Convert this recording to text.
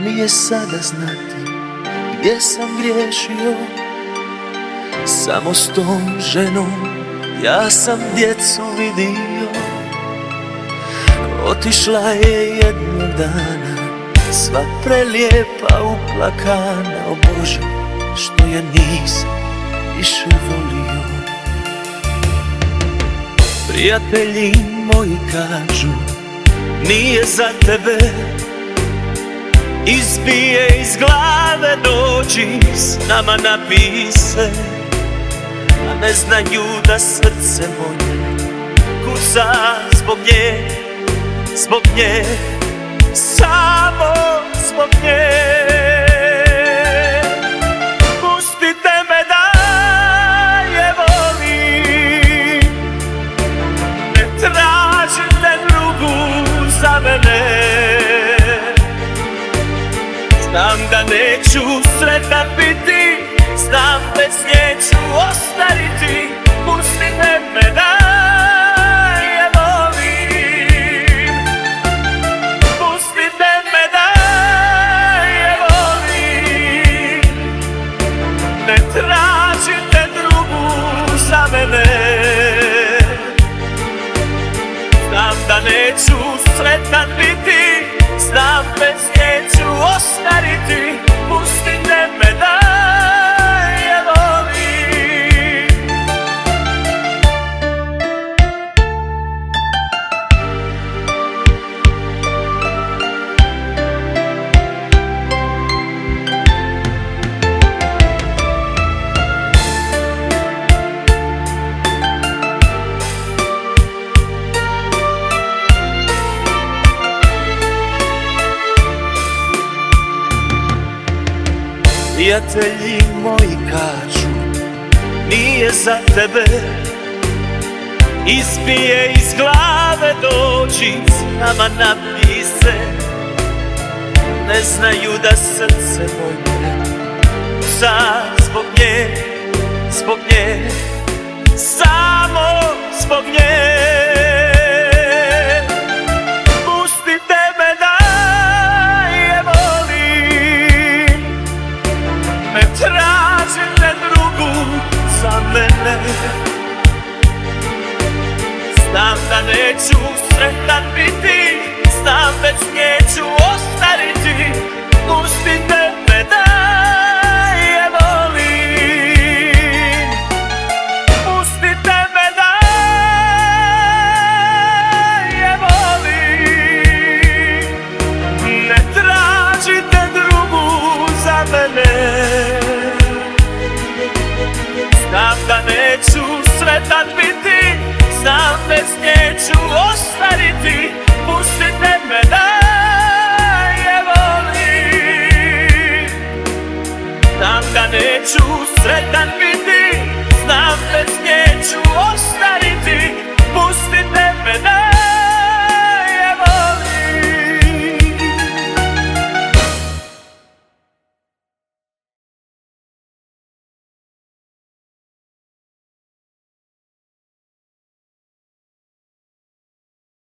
mi je sada znati gdje sam griješio. Samo s tom ženom ja sam djecu vidio. Otišla je jednog dana Sva prelijepa uplakana. O Bože, što je nisam više volio. Prijatelji moji kažu Nije za tebe Izbije iz glave dođi s nama napise. A ne znaju da srce moje kuca zbog nje Zbog nje, samo zbog nje Znam da neću sretan biti Znam bez nje ću Prijatelji moji kažu Nije za tebe. Ispije iz glave dođi s nama napise Ne znaju da srce moje Sad zbog nje, zbog nje. Samo Znam da neću sretan biti Znam bez nje ću ostariti Pustite me da neću sretan biti Znam već neću ostariti Pusti